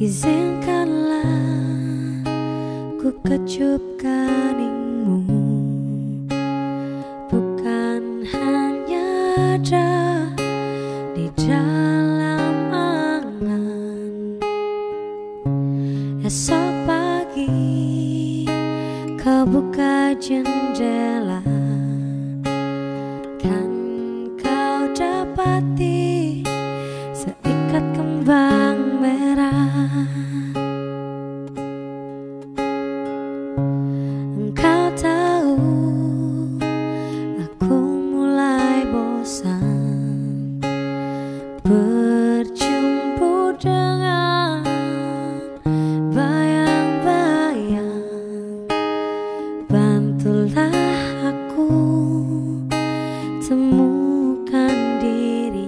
Izinkanlah ku kecup Bukan hanya ada di dalam angan. Esok pagi kau buka jendela. Kan kau dapati berjumpa dengan bayang-bayang. Bantulah aku temukan diri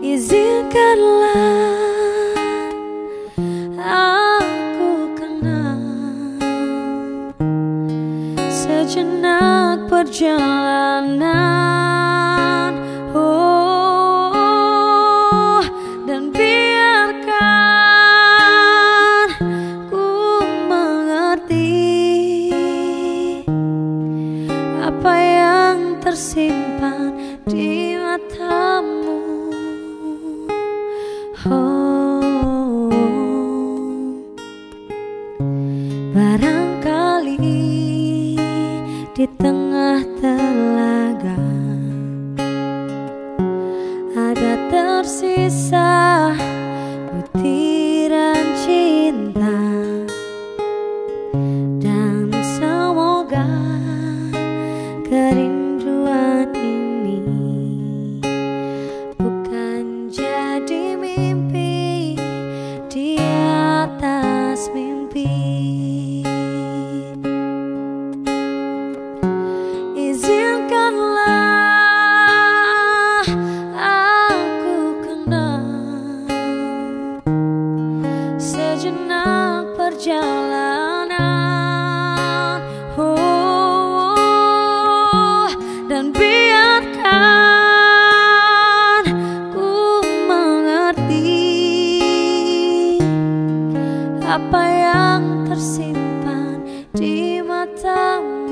izinkanlah sejenak perjalanan apa yang tersimpan di matamu? Oh. Barangkali di tengah telaga ada tersisa sejenak perjalanan. Oh, dan biarkan ku mengerti apa yang tersimpan di matamu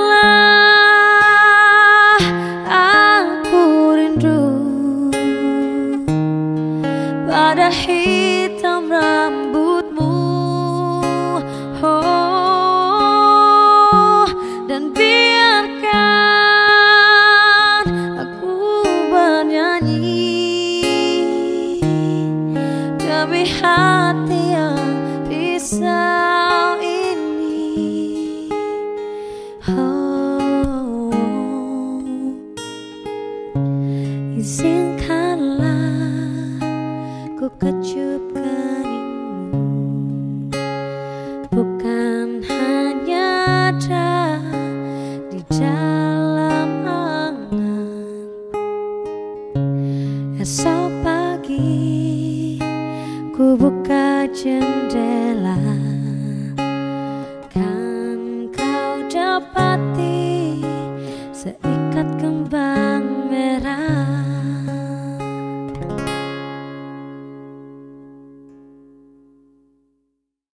ku kecup keningmu Bukan hanya ada di dalam angan. Esok pagi ku buka jendela. Kan kau dapati seikat kembali